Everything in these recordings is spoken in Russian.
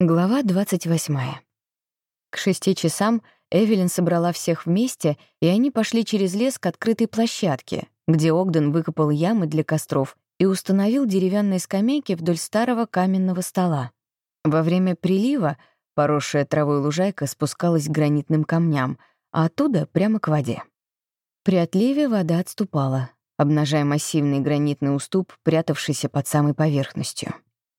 Глава 28. К шести часам Эвелин собрала всех вместе, и они пошли через лес к открытой площадке, где Огден выкопал ямы для костров и установил деревянные скамейки вдоль старого каменного стола. Во время прилива поросшая травой лужайка спускалась к гранитным камням, а оттуда прямо к воде. При отливе вода отступала, обнажая массивный гранитный уступ, прятавшийся под самой поверхностью.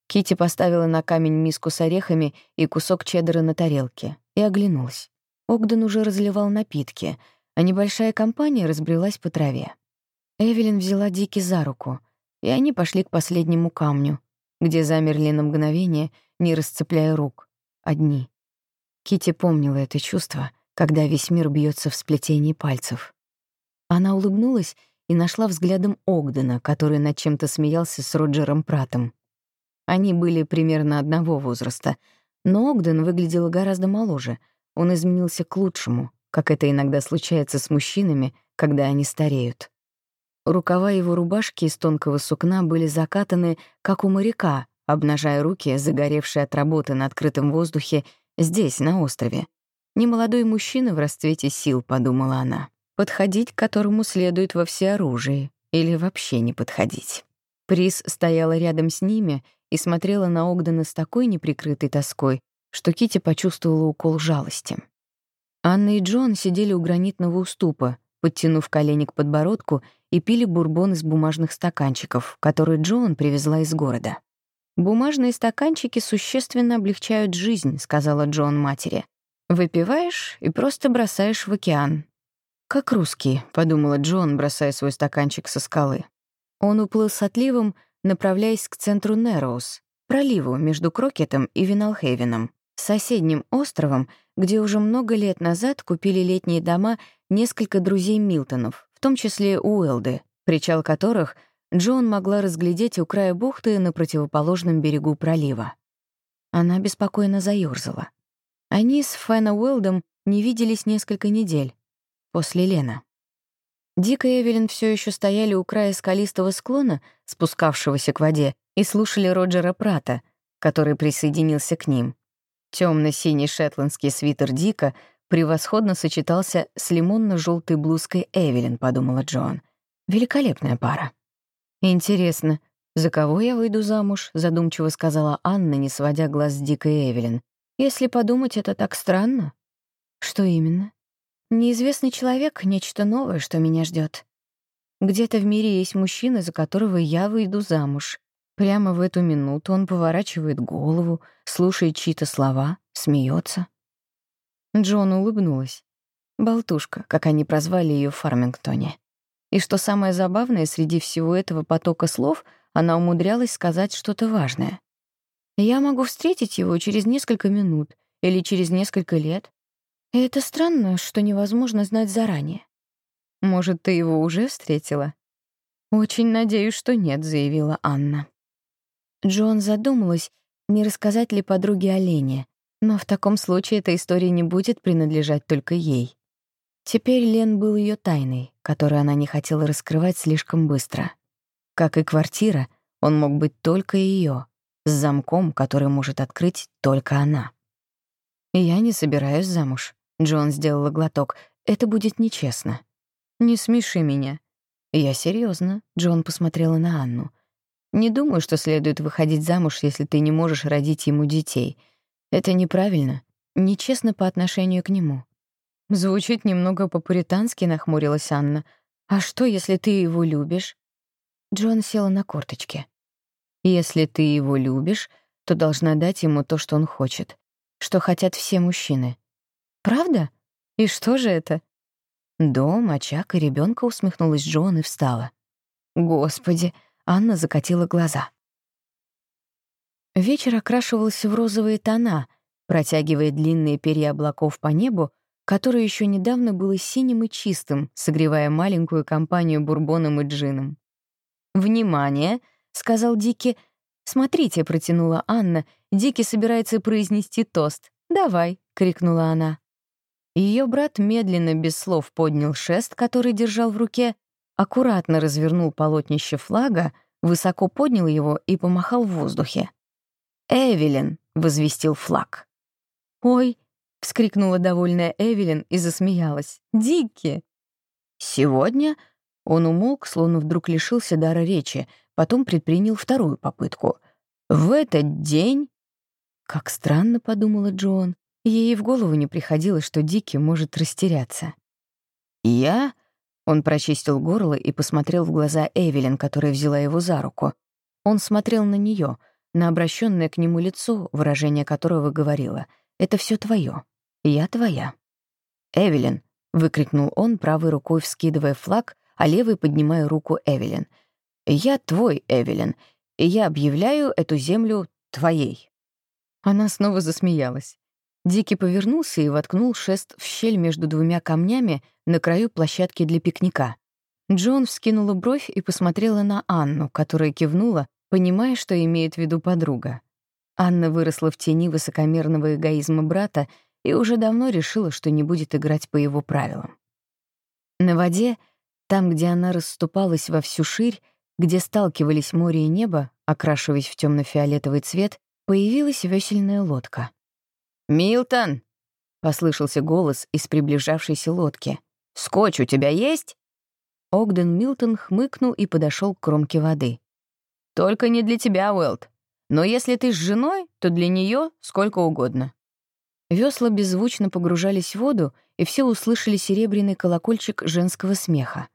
Кити поставила на камень миску с орехами и кусок чеддера на тарелке и оглянулась. Огден уже разливал напитки, а небольшая компания разбрелась по траве. Эвелин взяла Дики за руку, и они пошли к последнему камню, где замерли на мгновение, не расцепляя рук, одни. Кити помнила это чувство, когда весь мир бьется в сплетении пальцев. Она улыбнулась и нашла взглядом Огдена, который над чем-то смеялся с Роджером Пратом. Они были примерно одного возраста, но Огден выглядел гораздо моложе. Он изменился к лучшему, как это иногда случается с мужчинами, когда они стареют. Рукава его рубашки из тонкого сукна были закатаны, как у моряка, обнажая руки, загоревшие от работы на открытом воздухе здесь, на острове. «Немолодой мужчина в расцвете сил», — подумала она, подходить к которому следует во всеоружии или вообще не подходить. Приз стояла рядом с ними и смотрела на Огдена с такой неприкрытой тоской, что Кити почувствовала укол жалости. Анна и Джон сидели у гранитного уступа, подтянув колени к подбородку и пили бурбон из бумажных стаканчиков, которые Джон привезла из города. «Бумажные стаканчики существенно облегчают жизнь», — сказала Джон матери. «Выпиваешь и просто бросаешь в океан». «Как русский», — подумала Джон, бросая свой стаканчик со скалы. Он уплыл с отливом, направляясь к центру Нероуз, проливу между Крокетом и Виналхейвеном, соседним островом, где уже много лет назад купили летние дома несколько друзей Милтонов, в том числе Уэлды, причал которых Джон могла разглядеть у края бухты на противоположном берегу пролива. Она беспокойно заёрзала. Они с Фэна Уэлдом не виделись несколько недель после Лена. Дик и Эвелин все еще стояли у края скалистого склона, спускавшегося к воде, и слушали Роджера Прата, который присоединился к ним. темно синий шетландский свитер Дика превосходно сочетался с лимонно желтой блузкой Эвелин, подумала Джоан. Великолепная пара. Интересно, за кого я выйду замуж? задумчиво сказала Анна, не сводя глаз с Дика и Эвелин. Если подумать, это так странно. Что именно? Неизвестный человек — нечто новое, что меня ждет. Где-то в мире есть мужчина, за которого я выйду замуж. Прямо в эту минуту он поворачивает голову, слушает чьи-то слова, смеется. Джон улыбнулась. Болтушка, как они прозвали ее в Фармингтоне. И что самое забавное, среди всего этого потока слов она умудрялась сказать что-то важное. «Я могу встретить его через несколько минут или через несколько лет. И это странно, что невозможно знать заранее. Может, ты его уже встретила? Очень надеюсь, что нет, заявила Анна. Джон задумалась, не рассказать ли подруге о Лене, но в таком случае эта история не будет принадлежать только ей. Теперь Лен был ее тайной, которую она не хотела раскрывать слишком быстро. Как и квартира, он мог быть только ее, с замком, который может открыть только она. «Я не собираюсь замуж», Джон сделала глоток. «Это будет нечестно». «Не смеши меня». «Я серьезно. Джон посмотрела на Анну. «Не думаю, что следует выходить замуж, если ты не можешь родить ему детей. Это неправильно, нечестно по отношению к нему». Звучит немного по-пуритански, нахмурилась Анна. «А что, если ты его любишь?» Джон села на корточки. «Если ты его любишь, то должна дать ему то, что он хочет, что хотят все мужчины. Правда? И что же это? Дом, очаг и ребенка усмехнулась Джон и встала. Господи, Анна закатила глаза. Вечер окрашивался в розовые тона, протягивая длинные перья облаков по небу, которое еще недавно было синим и чистым, согревая маленькую компанию бурбоном и джином. «Внимание!» — сказал Дики. «Смотрите», — протянула Анна. Дики собирается произнести тост. «Давай», — крикнула она. Ее брат медленно, без слов, поднял шест, который держал в руке, аккуратно развернул полотнище флага, высоко поднял его и помахал в воздухе. «Эвелин!» — возвестил флаг. «Ой!» — вскрикнула довольная Эвелин и засмеялась. «Дикки!» «Сегодня...» Он умолк, словно вдруг лишился дара речи, потом предпринял вторую попытку. «В этот день...» Как странно, — подумала Джоан. Ей в голову не приходило, что Дики может растеряться. «Я...» — он прочистил горло и посмотрел в глаза Эвелин, которая взяла его за руку. Он смотрел на нее, на обращенное к нему лицо, выражение которого говорило «Это все твое, я твоя». «Эвелин», — выкрикнул он, правой рукой вскидывая флаг, а левой поднимая руку Эвелин. «Я твой, Эвелин, и я объявляю эту землю твоей». Она снова засмеялась. Дики повернулся и воткнул шест в щель между двумя камнями на краю площадки для пикника. Джон вскинула бровь и посмотрела на Анну, которая кивнула, понимая, что имеет в виду подруга. Анна выросла в тени высокомерного эгоизма брата и уже давно решила, что не будет играть по его правилам. На воде, там, где она расступалась во всю ширь, где сталкивались море и небо, окрашиваясь в темно фиолетовый цвет, появилась весельная лодка. «Милтон!» — послышался голос из приближавшейся лодки. «Скотч у тебя есть?» Огден Милтон хмыкнул и подошел к кромке воды. «Только не для тебя, Уэлт. Но если ты с женой, то для нее сколько угодно». Весла беззвучно погружались в воду, и все услышали серебряный колокольчик женского смеха.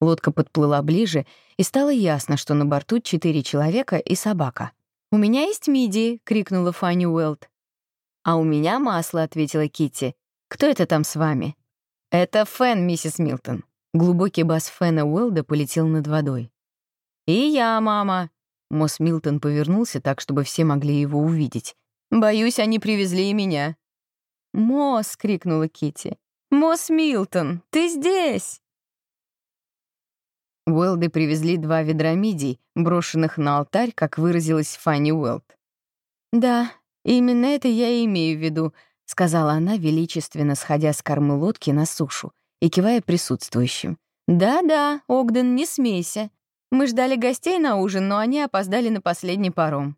Лодка подплыла ближе, и стало ясно, что на борту четыре человека и собака. «У меня есть мидии!» — крикнула Фанни Уэлт. «А у меня масло», — ответила Китти. «Кто это там с вами?» «Это Фэн, миссис Милтон». Глубокий бас Фэна Уэлда полетел над водой. «И я, мама». Мосс Милтон повернулся так, чтобы все могли его увидеть. «Боюсь, они привезли и меня». «Мосс!» — крикнула Китти. «Мосс Милтон, ты здесь!» Уэлды привезли два ведра мидий, брошенных на алтарь, как выразилась Фанни Уэлд. «Да, «Именно это я и имею в виду», — сказала она, величественно сходя с кормы лодки на сушу и кивая присутствующим. «Да-да, Огден, не смейся. Мы ждали гостей на ужин, но они опоздали на последний паром».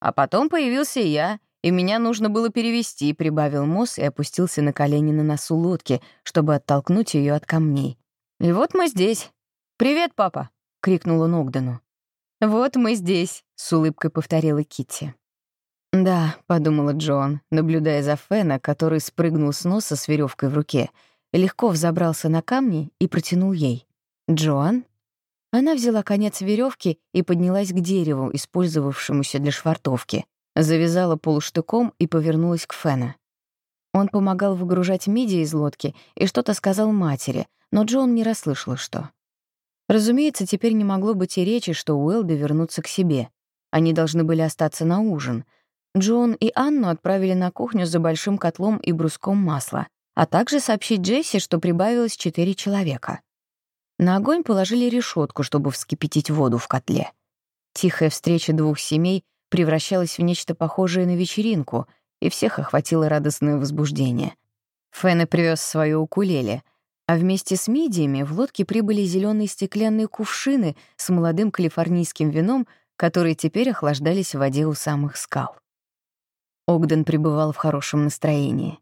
«А потом появился я, и меня нужно было перевести», — прибавил Мосс и опустился на колени на носу лодки, чтобы оттолкнуть ее от камней. «И вот мы здесь. Привет, папа!» — крикнул он Огдену. «Вот мы здесь», — с улыбкой повторила Китти. «Да», — подумала Джон, наблюдая за Фена, который спрыгнул с носа с веревкой в руке, легко взобрался на камни и протянул ей. «Джоан?» Она взяла конец веревки и поднялась к дереву, использовавшемуся для швартовки, завязала полуштыком и повернулась к Фена. Он помогал выгружать миди из лодки и что-то сказал матери, но Джон не расслышала, что. Разумеется, теперь не могло быть и речи, что Уэлды вернутся к себе. Они должны были остаться на ужин — Джон и Анну отправили на кухню за большим котлом и бруском масла, а также сообщить Джесси, что прибавилось четыре человека. На огонь положили решетку, чтобы вскипятить воду в котле. Тихая встреча двух семей превращалась в нечто похожее на вечеринку, и всех охватило радостное возбуждение. Фэна привез свою укулеле, а вместе с мидиями в лодке прибыли зеленые стеклянные кувшины с молодым калифорнийским вином, которые теперь охлаждались в воде у самых скал. Огден пребывал в хорошем настроении.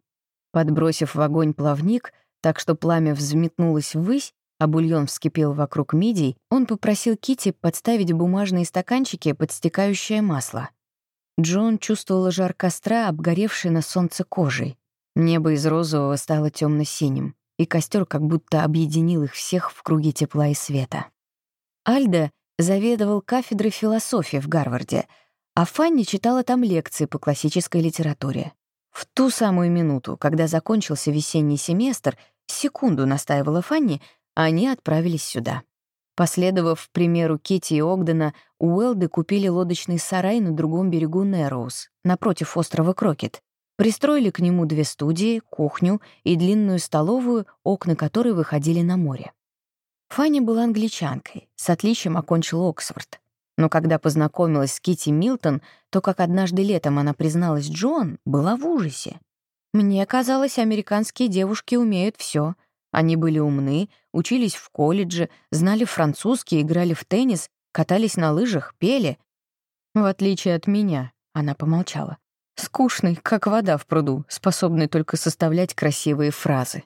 Подбросив в огонь плавник, так что пламя взметнулось ввысь, а бульон вскипел вокруг мидий, он попросил Кити подставить бумажные стаканчики под стекающее масло. Джон чувствовал жар костра, обгоревший на солнце кожей. Небо из розового стало темно синим и костер как будто объединил их всех в круге тепла и света. Альда заведовал кафедрой философии в Гарварде — а Фанни читала там лекции по классической литературе. В ту самую минуту, когда закончился весенний семестр, секунду настаивала Фанни, а они отправились сюда. Последовав примеру Кити и Огдена, Уэлды купили лодочный сарай на другом берегу Нероуз, напротив острова Крокет. Пристроили к нему две студии, кухню и длинную столовую, окна которой выходили на море. Фанни была англичанкой, с отличием окончила Оксфорд. Но когда познакомилась с Кити Милтон, то, как однажды летом она призналась Джон, была в ужасе. Мне казалось, американские девушки умеют все. Они были умны, учились в колледже, знали французский, играли в теннис, катались на лыжах, пели. В отличие от меня, Она помолчала. «Скучный, как вода в пруду, способный только составлять красивые фразы».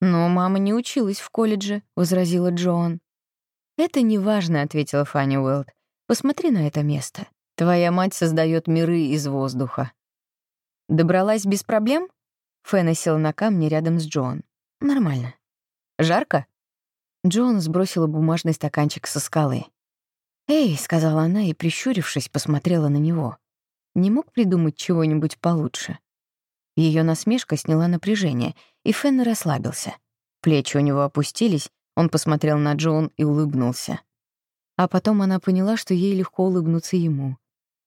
«Но мама не училась в колледже», — возразила Джоан. «Это не важно», — ответила Фанни Уэлд. «Посмотри на это место. Твоя мать создает миры из воздуха». «Добралась без проблем?» Фэна села на камне рядом с Джоан. «Нормально». «Жарко?» Джоан сбросила бумажный стаканчик со скалы. «Эй», — сказала она и, прищурившись, посмотрела на него. Не мог придумать чего-нибудь получше. Ее насмешка сняла напряжение, и Фен расслабился. Плечи у него опустились, он посмотрел на Джоан и улыбнулся. А потом она поняла, что ей легко улыбнуться ему.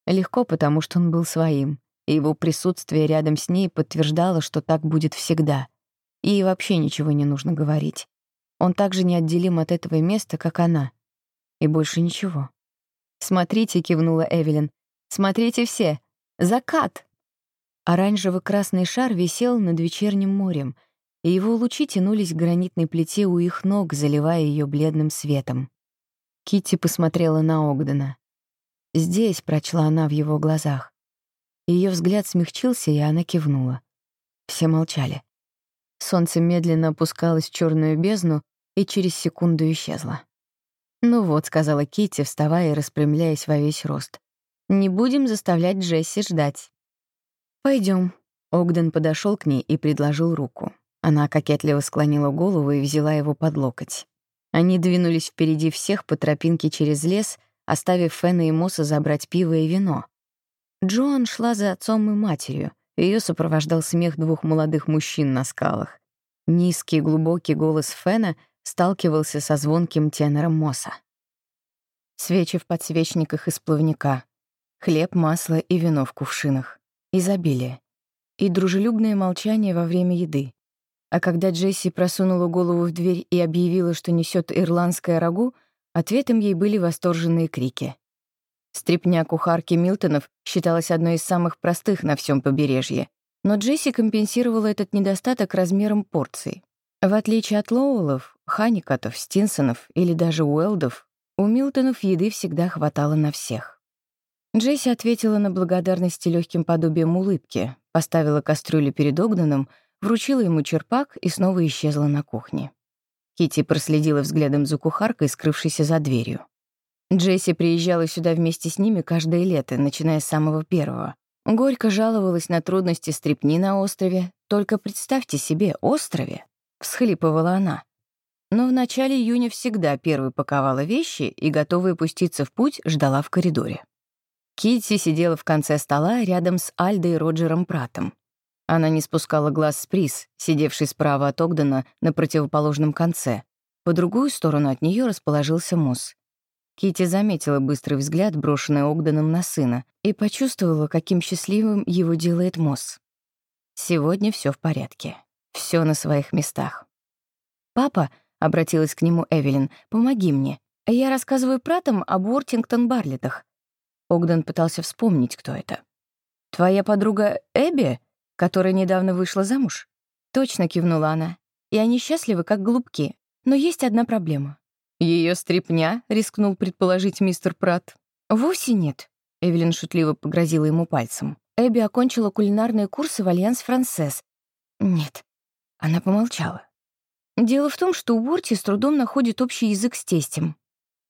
Легко, потому что он был своим, и его присутствие рядом с ней подтверждало, что так будет всегда. И вообще ничего не нужно говорить. Он так же неотделим от этого места, как она. И больше ничего. «Смотрите», — кивнула Эвелин. «Смотрите все! Закат!» Оранжево-красный шар висел над вечерним морем, и его лучи тянулись к гранитной плите у их ног, заливая ее бледным светом. Китти посмотрела на Огдена. «Здесь», — прочла она в его глазах. Ее взгляд смягчился, и она кивнула. Все молчали. Солнце медленно опускалось в черную бездну и через секунду исчезло. «Ну вот», — сказала Китти, вставая и распрямляясь во весь рост. «Не будем заставлять Джесси ждать». Пойдем. Огден подошел к ней и предложил руку. Она кокетливо склонила голову и взяла его под локоть. Они двинулись впереди всех по тропинке через лес, оставив Фэна и Мосса забрать пиво и вино. Джоан шла за отцом и матерью. Ее сопровождал смех двух молодых мужчин на скалах. Низкий глубокий голос Фэна сталкивался со звонким тенором Мосса. Свечи в подсвечниках из плавника, хлеб, масло и вино в кувшинах, изобилие и дружелюбное молчание во время еды. А когда Джесси просунула голову в дверь и объявила, что несет ирландское рагу, ответом ей были восторженные крики. Стрепня кухарки Милтонов считалась одной из самых простых на всем побережье, но Джесси компенсировала этот недостаток размером порции. В отличие от Лоуэллов, Ханикатов, Стинсонов или даже Уэлдов, у Милтонов еды всегда хватало на всех. Джесси ответила на благодарности легким подобием улыбки, поставила кастрюлю перед Огденом — вручила ему черпак и снова исчезла на кухне. Кити проследила взглядом за кухаркой, скрывшейся за дверью. Джесси приезжала сюда вместе с ними каждое лето, начиная с самого первого. Горько жаловалась на трудности стрепни на острове. «Только представьте себе, острове!» — всхлипывала она. Но в начале июня всегда первой паковала вещи и, готовая пуститься в путь, ждала в коридоре. Китти сидела в конце стола рядом с Альдой и Роджером Пратом. Она не спускала глаз с приз, сидевший справа от Огдена на противоположном конце. По другую сторону от нее расположился Мосс. Кити заметила быстрый взгляд, брошенный Огденом на сына, и почувствовала, каким счастливым его делает Мосс. Сегодня все в порядке. все на своих местах. «Папа», — обратилась к нему Эвелин, — «помоги мне. Я рассказываю пратам об Уортингтон-Барлетах». Огден пытался вспомнить, кто это. «Твоя подруга Эбби?» Которая недавно вышла замуж?» Точно кивнула она. «И они счастливы, как голубки. Но есть одна проблема». Ее стряпня?» — рискнул предположить мистер Пратт. «Вовсе нет», — Эвелин шутливо погрозила ему пальцем. Эбби окончила кулинарные курсы в Альянс Франсез. «Нет». Она помолчала. «Дело в том, что Уорти с трудом находит общий язык с тестем».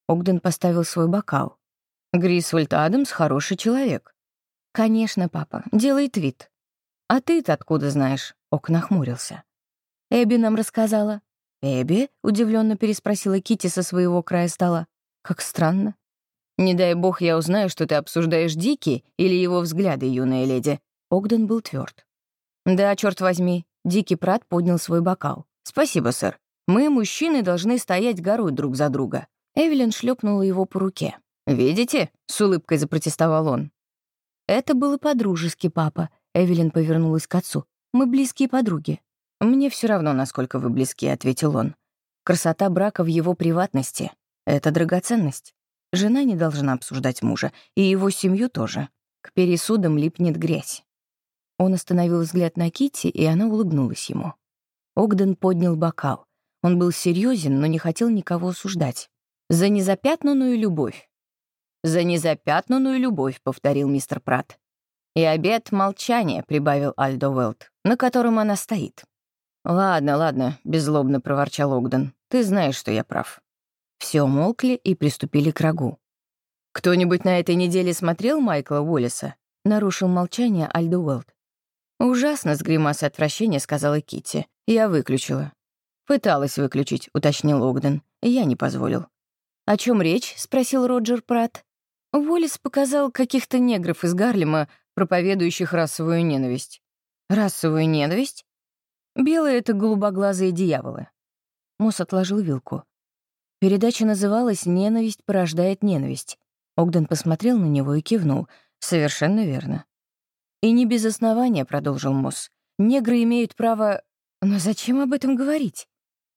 Огден поставил свой бокал. «Грисвольд Адамс — хороший человек». «Конечно, папа. Делает вид. «А ты-то откуда знаешь?» — Ок нахмурился. «Эбби нам рассказала». «Эбби?» — удивленно переспросила Кити со своего края стола. «Как странно». «Не дай бог я узнаю, что ты обсуждаешь Дики или его взгляды, юная леди». Огден был тверд. «Да, черт возьми». Дикий Прат поднял свой бокал. «Спасибо, сэр. Мы, мужчины, должны стоять горой друг за друга». Эвелин шлепнула его по руке. «Видите?» — с улыбкой запротестовал он. «Это было по-дружески, папа. Эвелин повернулась к отцу. «Мы близкие подруги». «Мне все равно, насколько вы близки», — ответил он. «Красота брака в его приватности — это драгоценность. Жена не должна обсуждать мужа, и его семью тоже. К пересудам липнет грязь». Он остановил взгляд на Кити, и она улыбнулась ему. Огден поднял бокал. Он был серьезен, но не хотел никого осуждать. «За незапятнанную любовь». «За незапятнанную любовь», — повторил мистер Пратт. «И обед молчания», — прибавил Альдо Уэлт, «на котором она стоит». «Ладно, ладно», — беззлобно проворчал Огден. «Ты знаешь, что я прав». Все молкли и приступили к рагу. «Кто-нибудь на этой неделе смотрел Майкла Уоллеса?» — нарушил молчание Альдо Уэлт. «Ужасно», — с гримасой отвращения сказала Китти. «Я выключила». «Пыталась выключить», — уточнил Огден. «Я не позволил». «О чем речь?» — спросил Роджер Пратт. Уоллес показал каких-то негров из Гарлема, проповедующих расовую ненависть. «Расовую ненависть?» «Белые — это голубоглазые дьяволы». Мосс отложил вилку. Передача называлась «Ненависть порождает ненависть». Огден посмотрел на него и кивнул. «Совершенно верно». «И не без основания», — продолжил Мосс. «Негры имеют право... Но зачем об этом говорить?»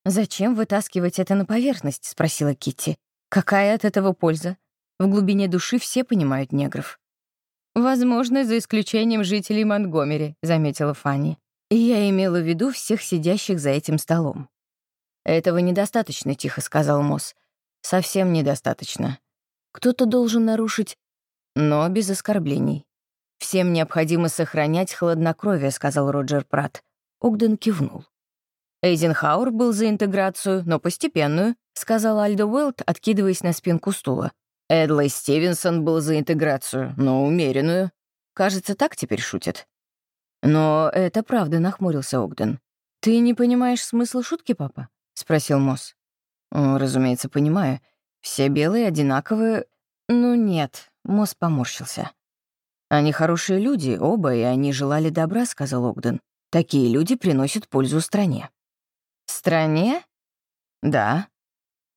«Зачем вытаскивать это на поверхность?» — спросила Китти. «Какая от этого польза? В глубине души все понимают негров». «Возможно, за исключением жителей Монтгомери», — заметила Фанни. Я имела в виду всех сидящих за этим столом. «Этого недостаточно», — тихо сказал Мосс. «Совсем недостаточно. Кто-то должен нарушить, но без оскорблений. Всем необходимо сохранять хладнокровие», — сказал Роджер Пратт. Огден кивнул. Эйзенхауэр был за интеграцию, но постепенную, сказал Альдо Уэлт, откидываясь на спинку стула. Эдлой Стивенсон был за интеграцию, но умеренную. Кажется, так теперь шутят. Но это правда, нахмурился Огден. Ты не понимаешь смысл шутки, папа? спросил Мосс. разумеется, понимаю. Все белые одинаковые. Ну нет, Мосс поморщился. Они хорошие люди, оба, и они желали добра, сказал Огден. Такие люди приносят пользу стране. Стране? Да.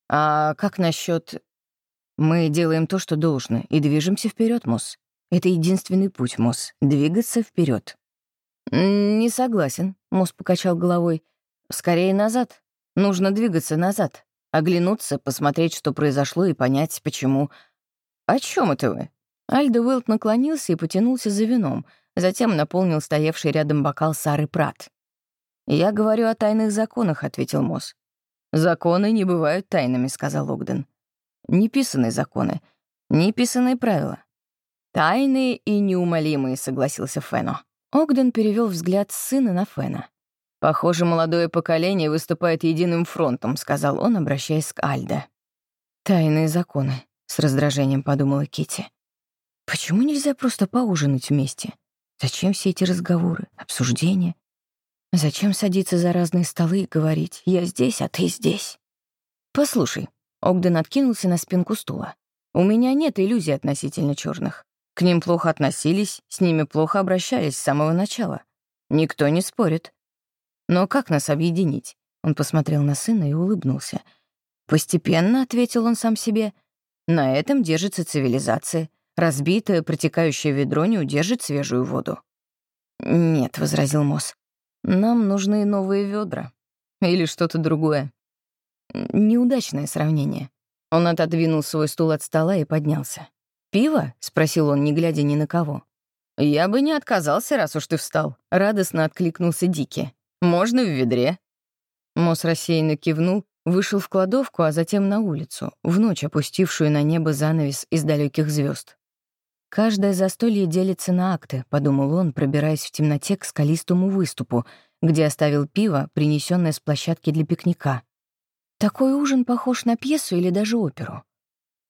А как насчет? Мы делаем то, что должно, и движемся вперед, Мосс. Это единственный путь, Мосс. Двигаться вперед. «Не согласен», — Мосс покачал головой. «Скорее назад. Нужно двигаться назад. Оглянуться, посмотреть, что произошло, и понять, почему...» «О чем это вы?» Альдо Уэлт наклонился и потянулся за вином, затем наполнил стоявший рядом бокал Сары Прат. «Я говорю о тайных законах», — ответил Мосс. «Законы не бывают тайными», — сказал Огден. «Неписанные законы, неписанные правила». «Тайные и неумолимые», — согласился Фено. Огден перевел взгляд сына на Фена. «Похоже, молодое поколение выступает единым фронтом», — сказал он, обращаясь к Альде. «Тайные законы», — с раздражением подумала Кити. «Почему нельзя просто поужинать вместе? Зачем все эти разговоры, обсуждения? Зачем садиться за разные столы и говорить «я здесь, а ты здесь»?» «Послушай», — Огден откинулся на спинку стула. «У меня нет иллюзий относительно черных. К ним плохо относились, с ними плохо обращались с самого начала. Никто не спорит. Но как нас объединить? Он посмотрел на сына и улыбнулся. Постепенно, — ответил он сам себе, — на этом держится цивилизация. Разбитое, протекающее ведро не удержит свежую воду. «Нет», — возразил Мосс, — «нам нужны новые ведра. Или что-то другое». Неудачное сравнение. Он отодвинул свой стул от стола и поднялся. «Пиво?» — спросил он, не глядя ни на кого. «Я бы не отказался, раз уж ты встал», — радостно откликнулся Дики. «Можно в ведре?» Мосс рассеянно кивнул, вышел в кладовку, а затем на улицу, в ночь опустившую на небо занавес из далеких звезд. «Каждое застолье делится на акты», — подумал он, пробираясь в темноте к скалистому выступу, где оставил пиво, принесенное с площадки для пикника. Такой ужин похож на пьесу или даже оперу.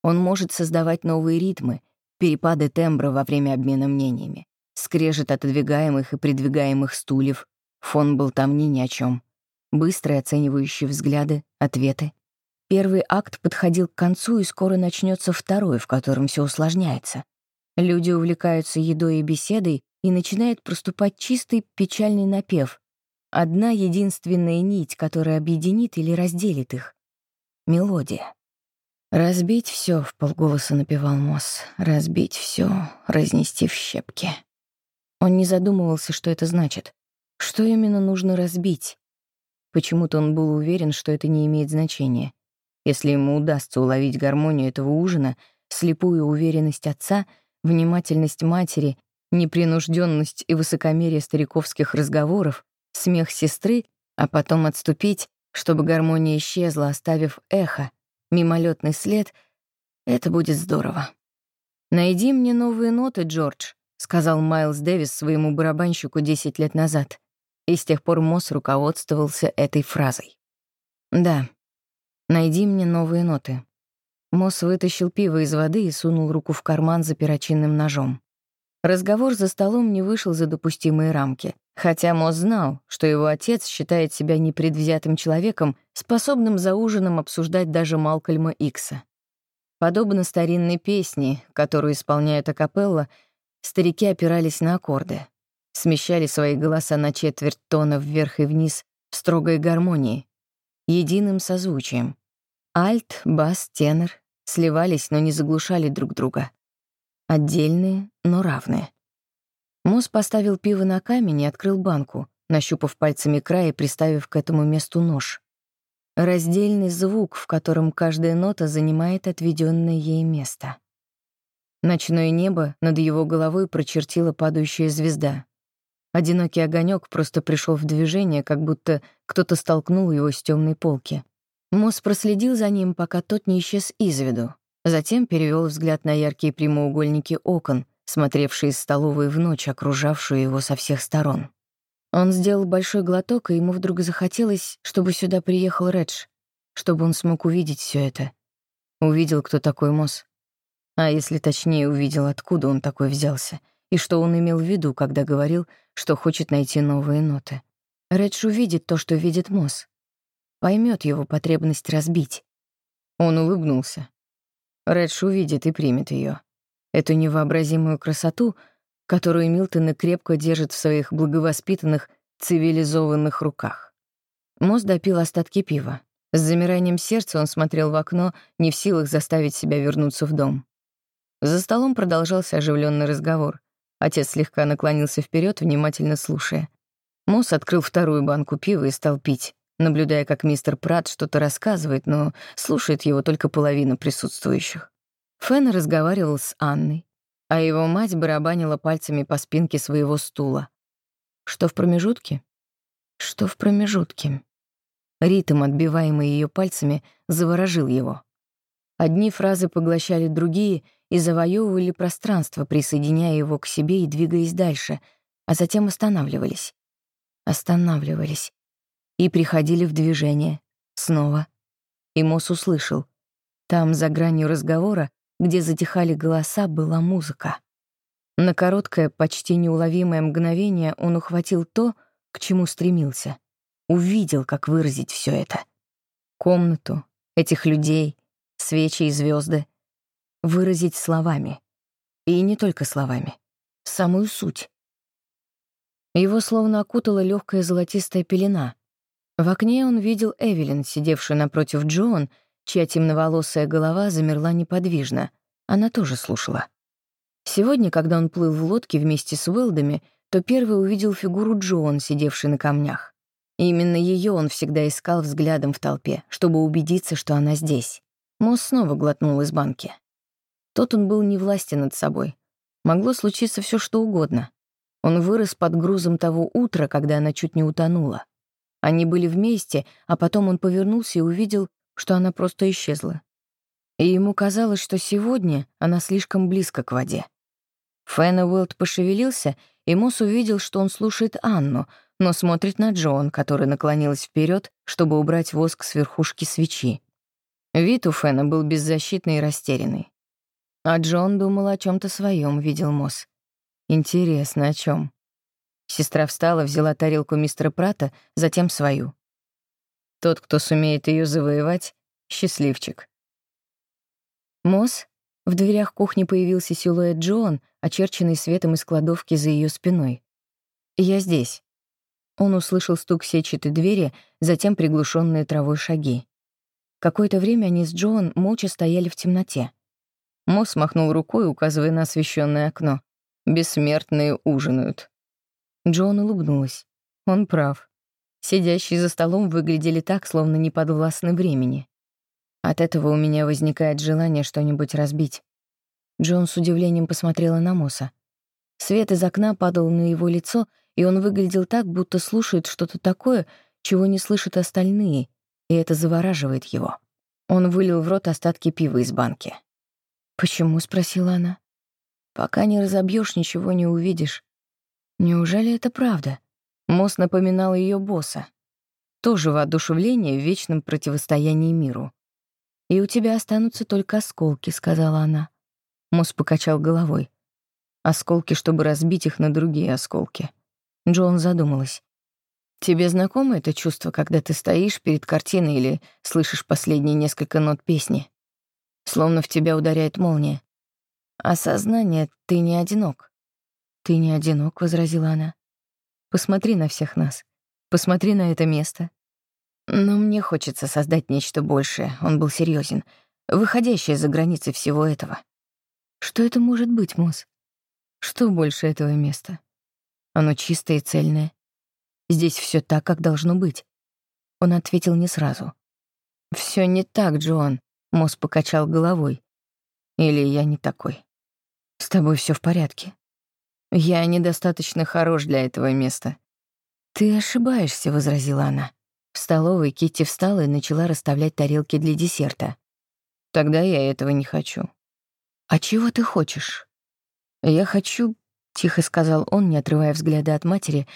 Он может создавать новые ритмы, перепады тембра во время обмена мнениями, скрежет отодвигаемых и придвигаемых стульев, фон был там ни о чем. Быстрые оценивающие взгляды, ответы. Первый акт подходил к концу, и скоро начнется второй, в котором все усложняется. Люди увлекаются едой и беседой, и начинает проступать чистый печальный напев. Одна единственная нить, которая объединит или разделит их. Мелодия. «Разбить все, в полголоса напевал Мосс. «Разбить все, разнести в щепки». Он не задумывался, что это значит. Что именно нужно разбить? Почему-то он был уверен, что это не имеет значения. Если ему удастся уловить гармонию этого ужина, слепую уверенность отца, внимательность матери, непринужденность и высокомерие стариковских разговоров, смех сестры, а потом отступить, чтобы гармония исчезла, оставив эхо, мимолетный след — это будет здорово. «Найди мне новые ноты, Джордж», — сказал Майлз Дэвис своему барабанщику 10 лет назад. И с тех пор Мосс руководствовался этой фразой. «Да, найди мне новые ноты». Мосс вытащил пиво из воды и сунул руку в карман за перочинным ножом. Разговор за столом не вышел за допустимые рамки, хотя Мосс знал, что его отец считает себя непредвзятым человеком, способным за ужином обсуждать даже Малкольма Икса. Подобно старинной песне, которую исполняют акапелла, старики опирались на аккорды, смещали свои голоса на четверть тона вверх и вниз в строгой гармонии, единым созвучием. Альт, бас, тенор сливались, но не заглушали друг друга. Отдельные, но равные. Мус поставил пиво на камень и открыл банку, нащупав пальцами край и приставив к этому месту нож. Раздельный звук, в котором каждая нота занимает отведенное ей место. Ночное небо над его головой прочертила падающая звезда. Одинокий огонек просто пришел в движение, как будто кто-то столкнул его с темной полки. Мус проследил за ним, пока тот не исчез из виду, Затем перевел взгляд на яркие прямоугольники окон, смотревшие из столовой в ночь, окружавшую его со всех сторон. Он сделал большой глоток, и ему вдруг захотелось, чтобы сюда приехал Редж, чтобы он смог увидеть все это. Увидел, кто такой Мосс. А если точнее, увидел, откуда он такой взялся, и что он имел в виду, когда говорил, что хочет найти новые ноты. Редж увидит то, что видит Мосс. Поймет его потребность разбить. Он улыбнулся, Редж увидит и примет ее. Эту невообразимую красоту, которую Милтон крепко держит в своих благовоспитанных, цивилизованных руках. Мост допил остатки пива. С замиранием сердца он смотрел в окно, не в силах заставить себя вернуться в дом. За столом продолжался оживленный разговор. Отец слегка наклонился вперед, внимательно слушая. Мосс открыл вторую банку пива и стал пить наблюдая, как мистер Пратт что-то рассказывает, но слушает его только половина присутствующих. Фэн разговаривал с Анной, а его мать барабанила пальцами по спинке своего стула. Что в промежутке? Что в промежутке? Ритм, отбиваемый ее пальцами, заворожил его. Одни фразы поглощали другие и завоевывали пространство, присоединяя его к себе и двигаясь дальше, а затем останавливались. Останавливались и приходили в движение. Снова. И Мосс услышал. Там, за гранью разговора, где затихали голоса, была музыка. На короткое, почти неуловимое мгновение он ухватил то, к чему стремился. Увидел, как выразить все это. Комнату, этих людей, свечи и звезды. Выразить словами. И не только словами. Самую суть. Его словно окутала легкая золотистая пелена — в окне он видел Эвелин, сидевшую напротив Джоан, чья темноволосая голова замерла неподвижно. Она тоже слушала. Сегодня, когда он плыл в лодке вместе с Уэлдами, то первый увидел фигуру Джоан, сидевшей на камнях. И именно ее он всегда искал взглядом в толпе, чтобы убедиться, что она здесь. Мосс снова глотнул из банки. Тот он был не властен над собой. Могло случиться все что угодно. Он вырос под грузом того утра, когда она чуть не утонула. Они были вместе, а потом он повернулся и увидел, что она просто исчезла. И ему казалось, что сегодня она слишком близко к воде. Фэн Уэлд пошевелился, и Мосс увидел, что он слушает Анну, но смотрит на Джон, которая наклонилась вперед, чтобы убрать воск с верхушки свечи. Вид у Фэна был беззащитный и растерянный. А Джон думал о чем то своем, видел Мосс. Интересно, о чем? Сестра встала, взяла тарелку мистера Прата, затем свою. Тот, кто сумеет ее завоевать, — счастливчик. Мосс, в дверях кухни появился силуэт Джоан, очерченный светом из кладовки за ее спиной. «Я здесь». Он услышал стук сетчатой двери, затем приглушенные травой шаги. Какое-то время они с Джоан молча стояли в темноте. Мосс махнул рукой, указывая на освещенное окно. «Бессмертные ужинают». Джон улыбнулась. Он прав. Сидящие за столом выглядели так, словно не подвластны времени. От этого у меня возникает желание что-нибудь разбить. Джон с удивлением посмотрела на Моса. Свет из окна падал на его лицо, и он выглядел так, будто слушает что-то такое, чего не слышат остальные, и это завораживает его. Он вылил в рот остатки пива из банки. «Почему?» — спросила она. Пока не разобьешь, ничего не увидишь. Неужели это правда? Мосс напоминал ее босса. Тоже воодушевление в вечном противостоянии миру. «И у тебя останутся только осколки», — сказала она. Мосс покачал головой. «Осколки, чтобы разбить их на другие осколки». Джон задумалась. «Тебе знакомо это чувство, когда ты стоишь перед картиной или слышишь последние несколько нот песни? Словно в тебя ударяет молния. Осознание, ты не одинок». «Ты не одинок», — возразила она. «Посмотри на всех нас. Посмотри на это место. Но мне хочется создать нечто большее, он был серьезен, выходящее за границы всего этого. Что это может быть, Мосс? Что больше этого места? Оно чистое и цельное. Здесь все так, как должно быть. Он ответил не сразу. Все не так, Джон. Мосс покачал головой. Или я не такой. С тобой все в порядке. Я недостаточно хорош для этого места. «Ты ошибаешься», — возразила она. В столовой Китти встала и начала расставлять тарелки для десерта. «Тогда я этого не хочу». «А чего ты хочешь?» «Я хочу», — тихо сказал он, не отрывая взгляда от матери,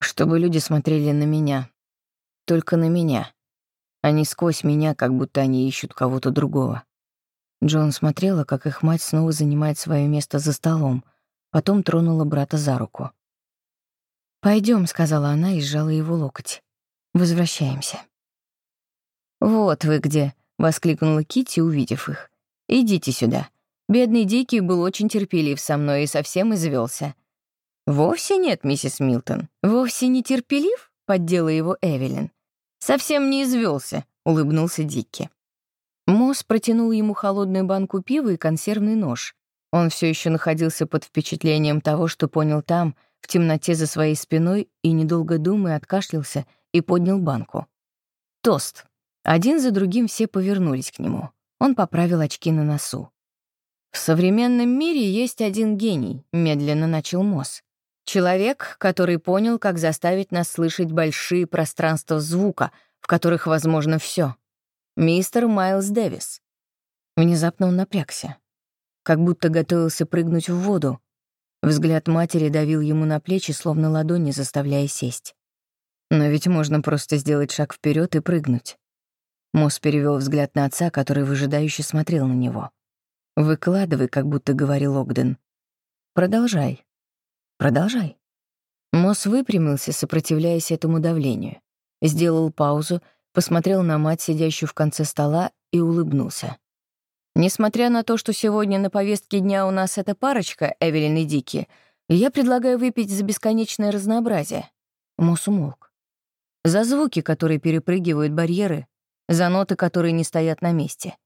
«чтобы люди смотрели на меня. Только на меня. А не сквозь меня, как будто они ищут кого-то другого». Джон смотрела, как их мать снова занимает свое место за столом, потом тронула брата за руку. Пойдем, сказала она и сжала его локоть. «Возвращаемся». «Вот вы где!» — воскликнула Кити, увидев их. «Идите сюда. Бедный Дикий был очень терпелив со мной и совсем извелся. «Вовсе нет, миссис Милтон. Вовсе не терпелив?» — поддела его Эвелин. «Совсем не извелся, улыбнулся Дикки. Мосс протянул ему холодную банку пива и консервный нож. Он все еще находился под впечатлением того, что понял там — в темноте за своей спиной и, недолго думая, откашлялся и поднял банку. Тост. Один за другим все повернулись к нему. Он поправил очки на носу. «В современном мире есть один гений», — медленно начал Мосс. «Человек, который понял, как заставить нас слышать большие пространства звука, в которых возможно все. Мистер Майлз Дэвис». Внезапно он напрягся, как будто готовился прыгнуть в воду, Взгляд матери давил ему на плечи, словно ладони, заставляя сесть. Но ведь можно просто сделать шаг вперед и прыгнуть. Мосс перевел взгляд на отца, который выжидающе смотрел на него. «Выкладывай», как будто говорил Огден. «Продолжай. Продолжай». Мосс выпрямился, сопротивляясь этому давлению. Сделал паузу, посмотрел на мать, сидящую в конце стола, и улыбнулся. Несмотря на то, что сегодня на повестке дня у нас эта парочка, Эвелин и Дики, я предлагаю выпить за бесконечное разнообразие. Мосс умолк. За звуки, которые перепрыгивают барьеры, за ноты, которые не стоят на месте.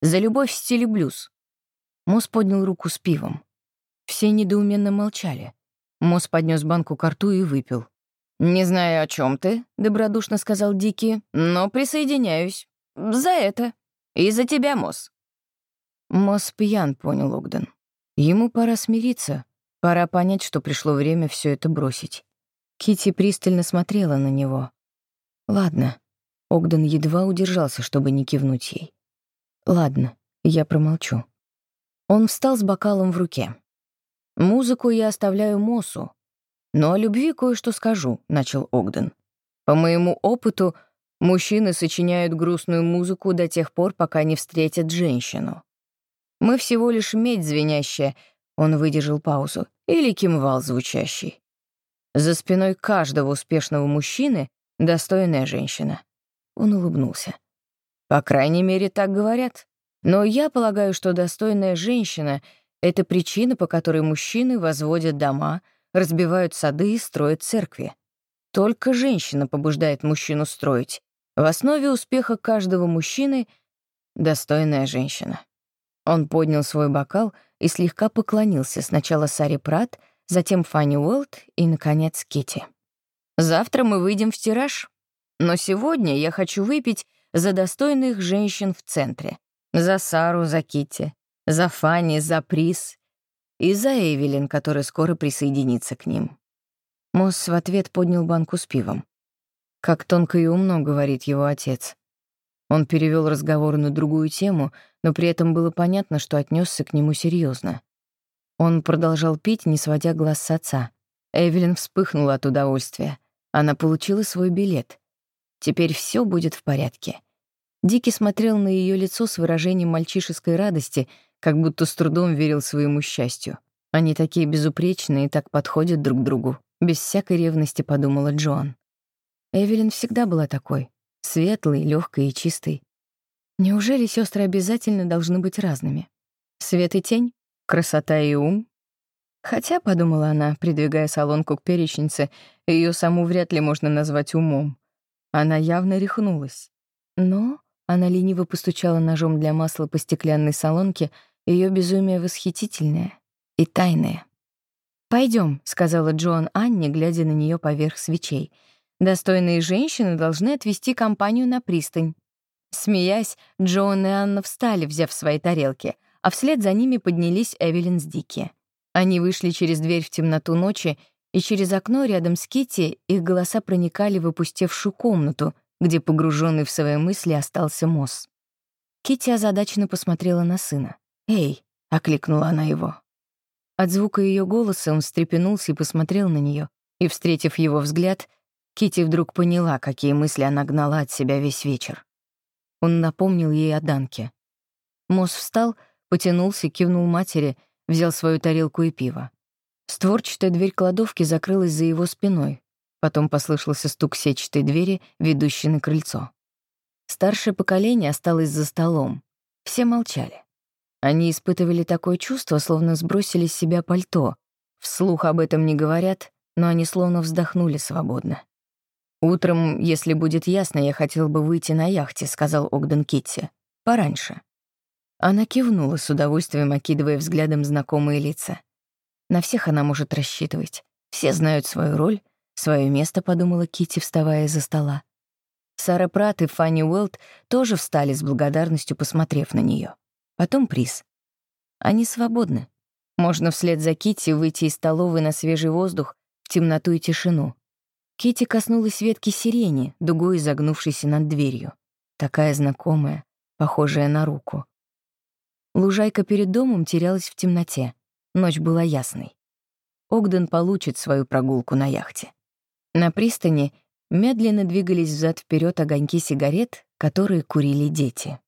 За любовь в стиле блюз. Мосс поднял руку с пивом. Все недоуменно молчали. Мосс поднес банку к рту и выпил. «Не знаю, о чем ты», — добродушно сказал Дики, «но присоединяюсь. За это. И за тебя, Мосс. Мосс пьян, понял Огден. Ему пора смириться, пора понять, что пришло время все это бросить. Кити пристально смотрела на него. Ладно. Огден едва удержался, чтобы не кивнуть ей. Ладно, я промолчу. Он встал с бокалом в руке. Музыку я оставляю Мосу. Но о любви кое-что скажу, начал Огден. По моему опыту, мужчины сочиняют грустную музыку до тех пор, пока не встретят женщину. Мы всего лишь медь звенящая, он выдержал паузу, или кимвал звучащий. За спиной каждого успешного мужчины достойная женщина. Он улыбнулся. По крайней мере, так говорят. Но я полагаю, что достойная женщина — это причина, по которой мужчины возводят дома, разбивают сады и строят церкви. Только женщина побуждает мужчину строить. В основе успеха каждого мужчины — достойная женщина. Он поднял свой бокал и слегка поклонился сначала Саре Прат, затем Фанни Уэлт и, наконец, Кити. «Завтра мы выйдем в тираж, но сегодня я хочу выпить за достойных женщин в центре. За Сару, за Кити, за Фанни, за Приз и за Эвелин, которая скоро присоединится к ним». Мосс в ответ поднял банку с пивом. Как тонко и умно говорит его отец. Он перевел разговор на другую тему, но при этом было понятно, что отнесся к нему серьезно. Он продолжал пить, не сводя глаз с отца. Эвелин вспыхнула от удовольствия. Она получила свой билет. Теперь все будет в порядке. Дики смотрел на ее лицо с выражением мальчишеской радости, как будто с трудом верил своему счастью. Они такие безупречные и так подходят друг другу. Без всякой ревности подумала Джоан. Эвелин всегда была такой. Светлой, легкой и чистой. Неужели сестры обязательно должны быть разными? Свет и тень? Красота и ум? Хотя, подумала она, придвигая солонку к перечнице, ее саму вряд ли можно назвать умом. Она явно рехнулась. Но она лениво постучала ножом для масла по стеклянной солонке, ее безумие восхитительное и тайное. Пойдем, сказала Джоан Анне, глядя на нее поверх свечей. «Достойные женщины должны отвезти компанию на пристань». Смеясь, Джоан и Анна встали, взяв свои тарелки, а вслед за ними поднялись Эвелин с Дики. Они вышли через дверь в темноту ночи, и через окно рядом с Кити их голоса проникали в опустевшую комнату, где погруженный в свои мысли остался Мосс. Кити озадаченно посмотрела на сына. «Эй!» — окликнула она его. От звука ее голоса он встрепенулся и посмотрел на нее, и, встретив его взгляд, Кити вдруг поняла, какие мысли она гнала от себя весь вечер. Он напомнил ей о Данке. Мосс встал, потянулся, кивнул матери — взял свою тарелку и пиво. Створчатая дверь кладовки закрылась за его спиной. Потом послышался стук сетчатой двери, ведущей на крыльцо. Старшее поколение осталось за столом. Все молчали. Они испытывали такое чувство, словно сбросили с себя пальто. Вслух об этом не говорят, но они словно вздохнули свободно. «Утром, если будет ясно, я хотел бы выйти на яхте», — сказал Огден Китти. «Пораньше». Она кивнула с удовольствием, окидывая взглядом знакомые лица. На всех она может рассчитывать. Все знают свою роль, свое место, подумала Кити, вставая из-за стола. Сара Прат и Фанни Уэлт тоже встали с благодарностью, посмотрев на нее. Потом приз. Они свободны. Можно вслед за Кити выйти из столовой на свежий воздух, в темноту и тишину. Кити коснулась ветки сирени, дугой изогнувшейся над дверью. Такая знакомая, похожая на руку. Лужайка перед домом терялась в темноте. Ночь была ясной. Огден получит свою прогулку на яхте. На пристани медленно двигались взад вперед огоньки сигарет, которые курили дети.